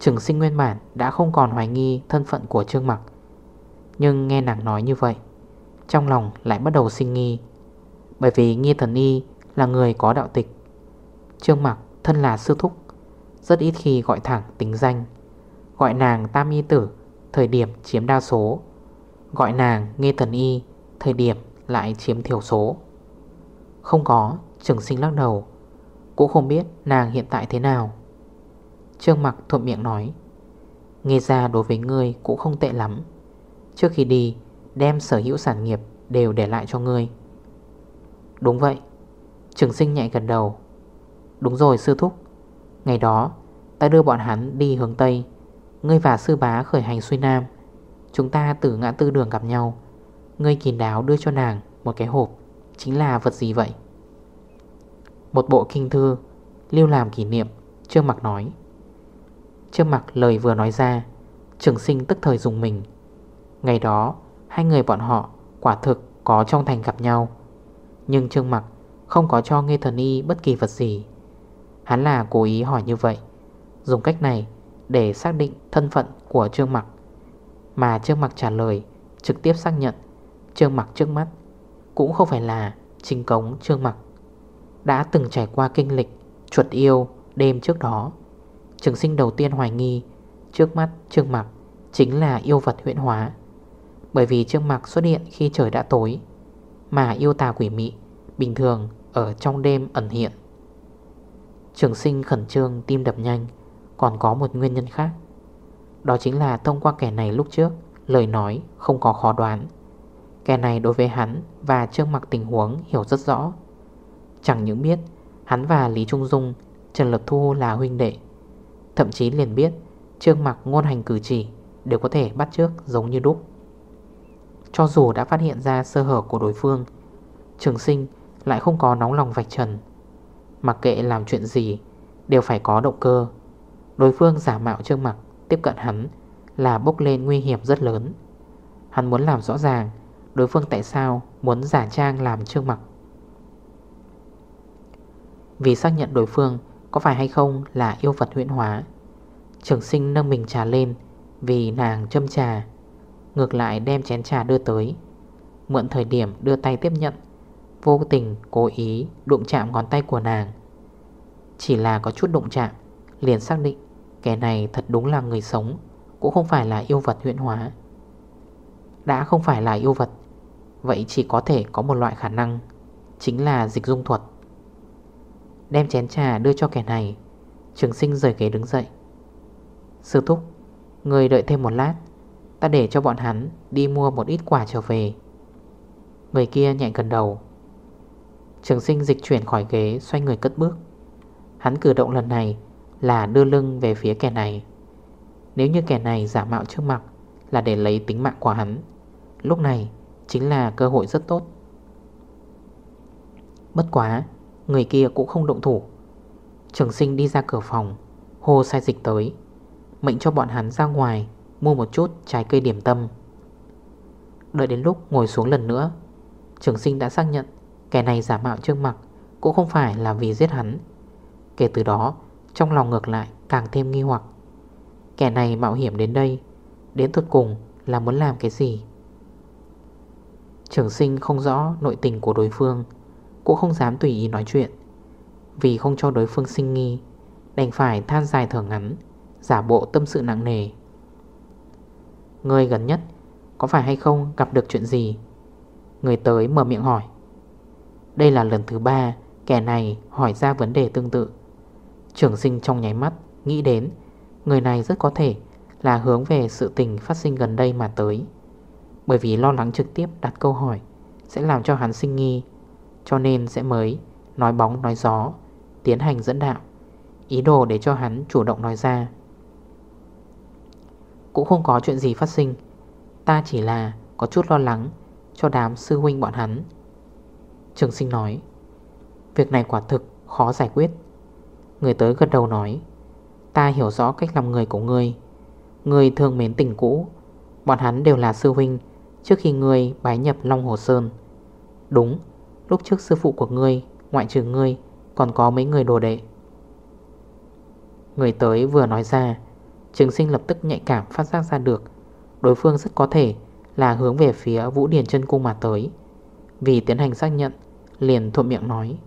Trường sinh nguyên bản đã không còn hoài nghi thân phận của Trương Mặc, Nhưng nghe nàng nói như vậy, Trong lòng lại bắt đầu sinh nghi. Bởi vì Nghi Thần Y là người có đạo tịch, Trương Mặc thân là sư thúc, Rất ít khi gọi thẳng tính danh, Gọi nàng Tam Y Tử Thời điểm chiếm đa số. Gọi nàng nghe Thần Y, Thời điểm lại chiếm thiểu số. Không có, Trường sinh lắc đầu. Cũng không biết nàng hiện tại thế nào. Trương Mặc thuận miệng nói, Nghe ra đối với ngươi cũng không tệ lắm. Trước khi đi, Đem sở hữu sản nghiệp đều để lại cho ngươi. Đúng vậy. Trường sinh nhạy gần đầu. Đúng rồi, sư thúc. Ngày đó, ta đưa bọn hắn đi hướng Tây. Ngươi và sư bá khởi hành xuôi Nam. Chúng ta từ ngã tư đường gặp nhau. Ngươi kín đáo đưa cho nàng Một cái hộp, Chính là vật gì vậy? Một bộ kinh thư, Lưu làm kỷ niệm, Trương mặc nói. Trương mặc lời vừa nói ra, Trường sinh tức thời dùng mình. Ngày đó, Hai người bọn họ quả thực có trong thành gặp nhau. Nhưng Trương Mặc không có cho Nghê Thần Y bất kỳ vật gì. Hắn là cố ý hỏi như vậy. Dùng cách này để xác định thân phận của Trương Mặc. Mà Trương Mặc trả lời, Trực tiếp xác nhận, Trương Mặc trước mắt Cũng không phải là trình cống Trương Mặc Đã từng trải qua kinh lịch Chuột yêu đêm trước đó. Trường sinh đầu tiên hoài nghi Trước mắt Trương Mặc Chính là yêu vật huyện hóa. Bởi vì Trương Mặc xuất hiện khi trời đã tối, Mà yêu tà quỷ mị Bình thường ở trong đêm ẩn hiện. Trường sinh khẩn trương tim đập nhanh, Còn có một nguyên nhân khác. Đó chính là thông qua kẻ này lúc trước, Lời nói không có khó đoán. Kẻ này đối với hắn Và Trương Mặc tình huống hiểu rất rõ. Chẳng những biết, Hắn và Lý Trung Dung, Trần Lập Thu là huynh đệ. Thậm chí liền biết, Trương Mặc ngôn hành cử chỉ Đều có thể bắt trước giống như đúc. Cho dù đã phát hiện ra sơ hở của đối phương, Trường sinh lại không có nóng lòng vạch trần. Mặc kệ làm chuyện gì, Đều phải có động cơ. Đối phương giả mạo Trương Mặc Tiếp cận hắn là bốc lên nguy hiểm rất lớn. Hắn muốn làm rõ ràng Đối phương tại sao muốn giả trang làm Trương Mặc. Vì xác nhận đối phương Có phải hay không là yêu vật huyễn hóa, Trường sinh nâng mình trà lên Vì nàng châm trà, Ngược lại đem chén trà đưa tới, Mượn thời điểm đưa tay tiếp nhận, Vô tình cố ý đụng chạm ngón tay của nàng. Chỉ là có chút đụng chạm, Liền xác định Kẻ này thật đúng là người sống, Cũng không phải là yêu vật huyện hóa. Đã không phải là yêu vật, Vậy chỉ có thể có một loại khả năng, Chính là dịch dung thuật. Đem chén trà đưa cho kẻ này, Trường sinh rời ghế đứng dậy. Sư thúc, Người đợi thêm một lát, Ta để cho bọn hắn đi mua một ít quả trở về. Người kia nhạy gần đầu. Trường sinh dịch chuyển khỏi ghế, Xoay người cất bước. Hắn cử động lần này là đưa lưng về phía kẻ này. Nếu như kẻ này giả mạo trước mặt Là để lấy tính mạng của hắn, Lúc này chính là cơ hội rất tốt. Bất quá, Người kia cũng không động thủ. Trường sinh đi ra cửa phòng, Hô sai dịch tới, Mệnh cho bọn hắn ra ngoài Mua một chút trái cây điểm tâm. Đợi đến lúc ngồi xuống lần nữa, Trường sinh đã xác nhận Kẻ này giả mạo trước mặt Cũng không phải là vì giết hắn. Kể từ đó trong lòng ngược lại, càng thêm nghi hoặc. Kẻ này mạo hiểm đến đây, Đến tuột cùng là muốn làm cái gì? Trường sinh không rõ nội tình của đối phương, Cũng không dám tùy ý nói chuyện. Vì không cho đối phương sinh nghi, Đành phải than dài thở ngắn, Giả bộ tâm sự nặng nề. Người gần nhất Có phải hay không gặp được chuyện gì? Người tới mở miệng hỏi. Đây là lần thứ ba Kẻ này hỏi ra vấn đề tương tự. Trường sinh trong nháy mắt, Nghĩ đến, Người này rất có thể là hướng về sự tình phát sinh gần đây mà tới. Bởi vì lo lắng trực tiếp đặt câu hỏi, Sẽ làm cho hắn sinh nghi, Cho nên sẽ mới nói bóng, nói gió, Tiến hành dẫn đạo, Ý đồ để cho hắn chủ động nói ra. Cũng không có chuyện gì phát sinh, Ta chỉ là có chút lo lắng Cho đám sư huynh bọn hắn. Trường sinh nói, Việc này quả thực khó giải quyết. Người tới gật đầu nói, Ta hiểu rõ cách làm người của ngươi. Ngươi thương mến tình cũ. Bọn hắn đều là sư huynh Trước khi ngươi bái nhập Long Hồ Sơn. Đúng, Lúc trước sư phụ của ngươi, Ngoại trừ ngươi, Còn có mấy người đồ đệ. Người tới vừa nói ra, Trường sinh lập tức nhạy cảm phát giác ra được, Đối phương rất có thể Là hướng về phía Vũ Điển chân Cung mà tới. Vì tiến hành xác nhận, Liền thuận miệng nói,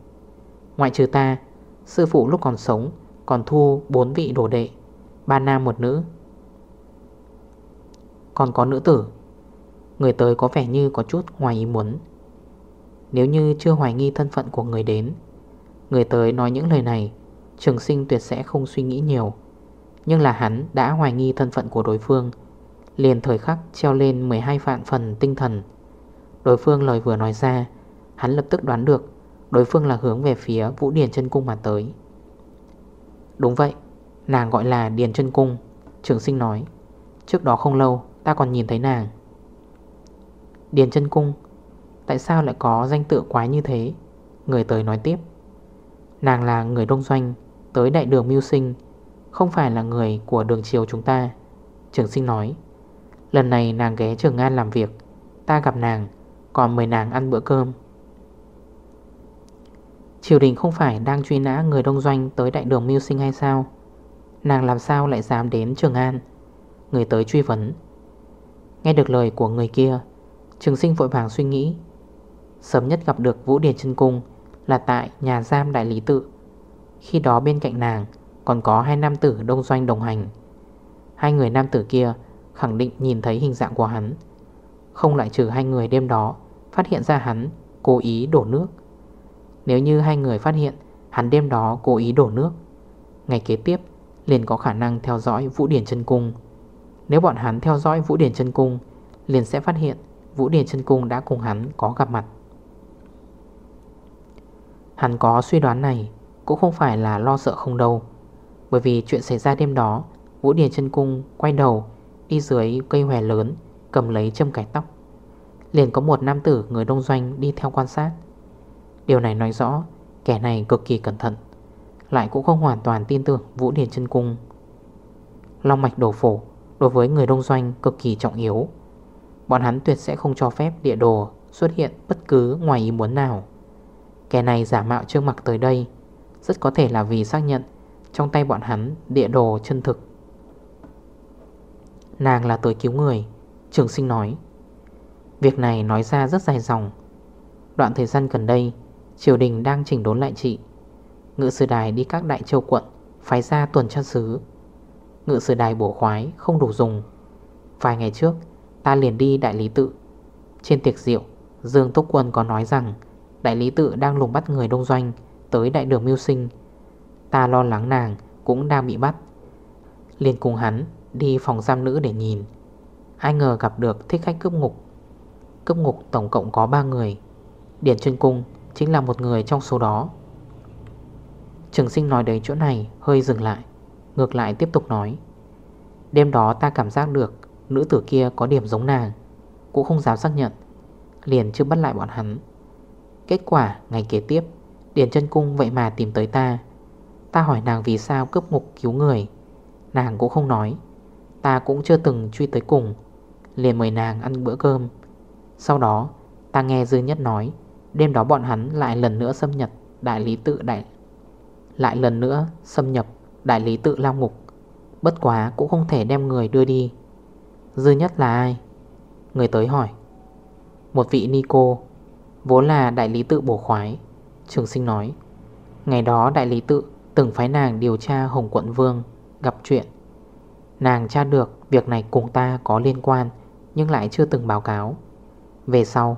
Ngoại trừ ta Sư phụ lúc còn sống Còn thu 4 vị đồ đệ, Ba nam một nữ. Còn có nữ tử, Người tới có vẻ như có chút ngoài ý muốn. Nếu như chưa hoài nghi thân phận của người đến, Người tới nói những lời này, Trường sinh tuyệt sẽ không suy nghĩ nhiều. Nhưng là hắn đã hoài nghi thân phận của đối phương, Liền thời khắc treo lên 12 vạn phần tinh thần. Đối phương lời vừa nói ra, Hắn lập tức đoán được Đối phương là hướng về phía Vũ Điền chân Cung mà tới. Đúng vậy, Nàng gọi là Điền chân Cung, Trường sinh nói. Trước đó không lâu, ta còn nhìn thấy nàng. Điền chân Cung, Tại sao lại có danh tự quái như thế? Người tới nói tiếp. Nàng là người đông doanh, Tới đại đường mưu sinh, Không phải là người của đường triều chúng ta, Trường sinh nói. Lần này nàng ghé Trường An làm việc, Ta gặp nàng, Còn mời nàng ăn bữa cơm. Triều đình không phải đang truy nã người đông doanh tới đại đường mưu sinh hay sao? Nàng làm sao lại dám đến Trường An? Người tới truy vấn. Nghe được lời của người kia, Trường sinh vội vàng suy nghĩ. Sớm nhất gặp được Vũ Điển chân Cung Là tại nhà giam Đại Lý Tự. Khi đó bên cạnh nàng Còn có hai nam tử đông doanh đồng hành. Hai người nam tử kia Khẳng định nhìn thấy hình dạng của hắn. Không lại trừ hai người đêm đó, Phát hiện ra hắn cố ý đổ nước. Nếu như hai người phát hiện, Hắn đêm đó cố ý đổ nước. Ngày kế tiếp, liền có khả năng theo dõi Vũ Điển chân Cung. Nếu bọn hắn theo dõi Vũ Điển chân Cung, Liền sẽ phát hiện Vũ Điển chân Cung đã cùng hắn có gặp mặt. Hắn có suy đoán này Cũng không phải là lo sợ không đâu, Bởi vì chuyện xảy ra đêm đó, Vũ Điển chân Cung quay đầu, Đi dưới cây hòe lớn, Cầm lấy châm cải tóc. Liền có một nam tử người đông doanh đi theo quan sát. Điều này nói rõ, Kẻ này cực kỳ cẩn thận, Lại cũng không hoàn toàn tin tưởng Vũ điền chân Cung. Long mạch đổ phổ Đối với người đông doanh cực kỳ trọng yếu. Bọn hắn tuyệt sẽ không cho phép địa đồ Xuất hiện bất cứ ngoài ý muốn nào. Kẻ này giả mạo trương mặc tới đây, Rất có thể là vì xác nhận Trong tay bọn hắn địa đồ chân thực. Nàng là tới cứu người, Trường sinh nói. Việc này nói ra rất dài dòng. Đoạn thời gian gần đây Triều đình đang chỉnh đốn lại trị. Ngự sử đài đi các đại châu quận, Phái ra tuần tra sứ Ngự sử đài bổ khoái, không đủ dùng. Vài ngày trước, Ta liền đi đại lý tự. Trên tiệc rượu, Dương Túc Quân có nói rằng Đại lý tự đang lùng bắt người đông doanh Tới đại đường mưu sinh. Ta lo lắng nàng cũng đang bị bắt. Liền cùng hắn đi phòng giam nữ để nhìn. Ai ngờ gặp được thích khách cướp ngục. Cướp ngục tổng cộng có 3 người. Điển Trân cung chính là một người trong số đó. Trường sinh nói đến chỗ này, hơi dừng lại, Ngược lại tiếp tục nói. Đêm đó ta cảm giác được Nữ tử kia có điểm giống nàng, Cũng không dám xác nhận, Liền chưa bắt lại bọn hắn. Kết quả, ngày kế tiếp, Điền chân cung vậy mà tìm tới ta. Ta hỏi nàng vì sao cướp ngục cứu người. Nàng cũng không nói. Ta cũng chưa từng truy tới cùng, Liền mời nàng ăn bữa cơm. Sau đó, ta nghe Dư Nhất nói Đêm đó bọn hắn lại lần nữa xâm nhập Đại lý tự đại, Lại lần nữa xâm nhập Đại lý tự lao ngục. Bất quá cũng không thể đem người đưa đi. Dư Nhất là ai? Người tới hỏi. Một vị Nico Vốn là đại lý tự bổ khoái, Trường sinh nói. Ngày đó đại lý tự từng phái nàng điều tra Hồng Quận Vương, Gặp chuyện. Nàng tra được việc này cùng ta có liên quan, Nhưng lại chưa từng báo cáo. Về sau,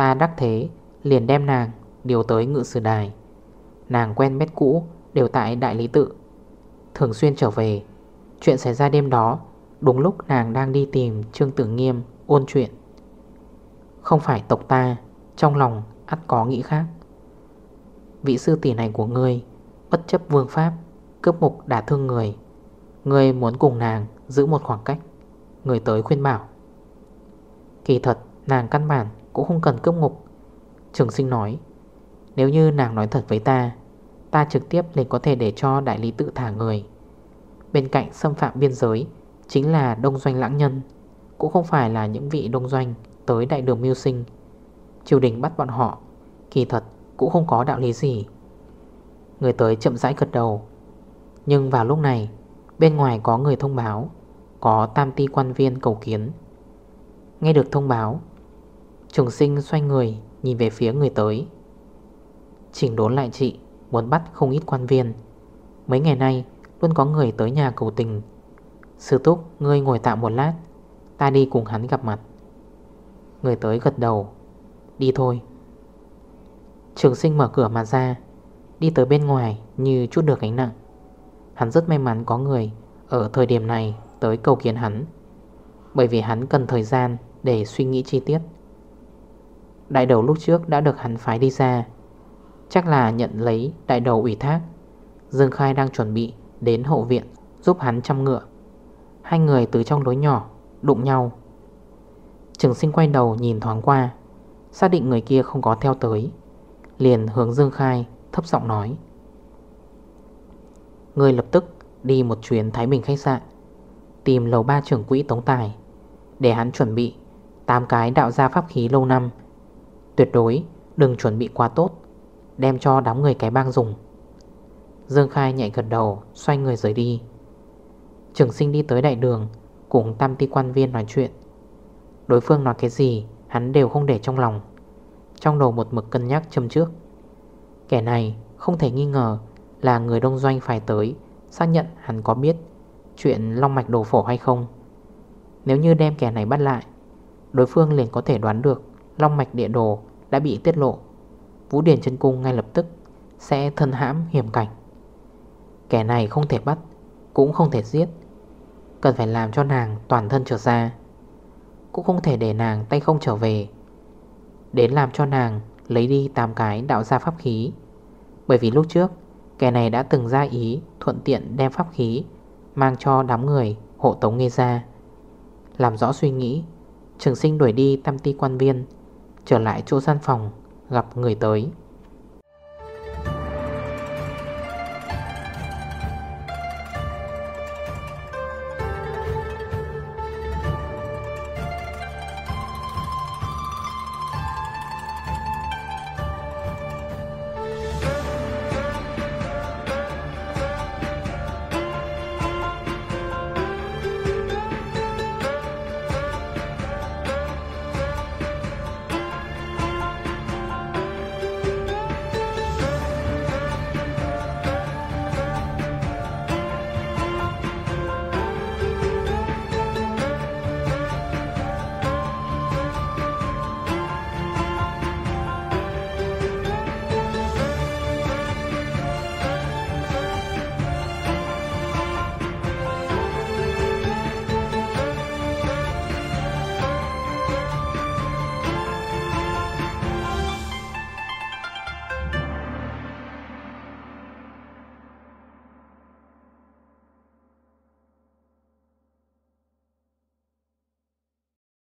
Ta đắc thế liền đem nàng Điều tới ngự sử đài. Nàng quen biết cũ đều tại đại lý tự. Thường xuyên trở về, Chuyện xảy ra đêm đó Đúng lúc nàng đang đi tìm Trương Tử Nghiêm ôn chuyện. Không phải tộc ta, Trong lòng ắt có nghĩ khác. Vị sư tỷ này của ngươi Bất chấp vương pháp, Cướp mục đả thương người. Ngươi muốn cùng nàng giữ một khoảng cách, Người tới khuyên bảo. Kỳ thật, nàng căn bản Cũng không cần cướp ngục Trường sinh nói, Nếu như nàng nói thật với ta Ta trực tiếp liền có thể để cho đại lý tự thả người. Bên cạnh xâm phạm biên giới Chính là đông doanh lãng nhân, Cũng không phải là những vị đông doanh Tới đại đường mưu sinh. Triều đình bắt bọn họ, Kỳ thật cũng không có đạo lý gì. Người tới chậm rãi gật đầu. Nhưng vào lúc này, Bên ngoài có người thông báo, Có tam ti quan viên cầu kiến. Nghe được thông báo, Trường sinh xoay người Nhìn về phía người tới. Chỉnh đốn lại chị, Muốn bắt không ít quan viên. Mấy ngày nay, luôn có người tới nhà cầu tình. Sư Túc, ngươi ngồi tạm một lát, Ta đi cùng hắn gặp mặt. Người tới gật đầu, Đi thôi. Trường sinh mở cửa mà ra, Đi tới bên ngoài như chút được gánh nặng. Hắn rất may mắn có người Ở thời điểm này tới cầu kiến hắn, Bởi vì hắn cần thời gian Để suy nghĩ chi tiết. Đại đầu lúc trước đã được hắn phái đi ra Chắc là nhận lấy đại đầu ủy thác. Dương Khai đang chuẩn bị đến hậu viện Giúp hắn chăm ngựa. Hai người từ trong lối nhỏ Đụng nhau. Trường sinh quay đầu nhìn thoáng qua, Xác định người kia không có theo tới, Liền hướng Dương Khai thấp giọng nói. Người lập tức đi một chuyến Thái Bình khách sạn, Tìm lầu ba trưởng quỹ Tống Tài Để hắn chuẩn bị 8 cái đạo gia pháp khí lâu năm Tuyệt đối, đừng chuẩn bị quá tốt. Đem cho đám người cái bang dùng. Dương Khai nhạy gật đầu, Xoay người rời đi. Trường sinh đi tới đại đường, Cùng tam ti quan viên nói chuyện. Đối phương nói cái gì, Hắn đều không để trong lòng. Trong đầu một mực cân nhắc châm trước. Kẻ này không thể nghi ngờ Là người đông doanh phải tới, Xác nhận hắn có biết Chuyện long mạch đồ phổ hay không. Nếu như đem kẻ này bắt lại, Đối phương liền có thể đoán được Long mạch địa đồ đã bị tiết lộ. Vũ Điển chân Cung ngay lập tức Sẽ thân hãm hiểm cảnh. Kẻ này không thể bắt, Cũng không thể giết. Cần phải làm cho nàng toàn thân trở ra. Cũng không thể để nàng tay không trở về. Đến làm cho nàng Lấy đi 8 cái đạo gia pháp khí. Bởi vì lúc trước, Kẻ này đã từng ra ý Thuận tiện đem pháp khí Mang cho đám người hộ tống nghe ra Làm rõ suy nghĩ, Trường sinh đuổi đi tam ti quan viên. Trở lại chỗ gian phòng Gặp người tới.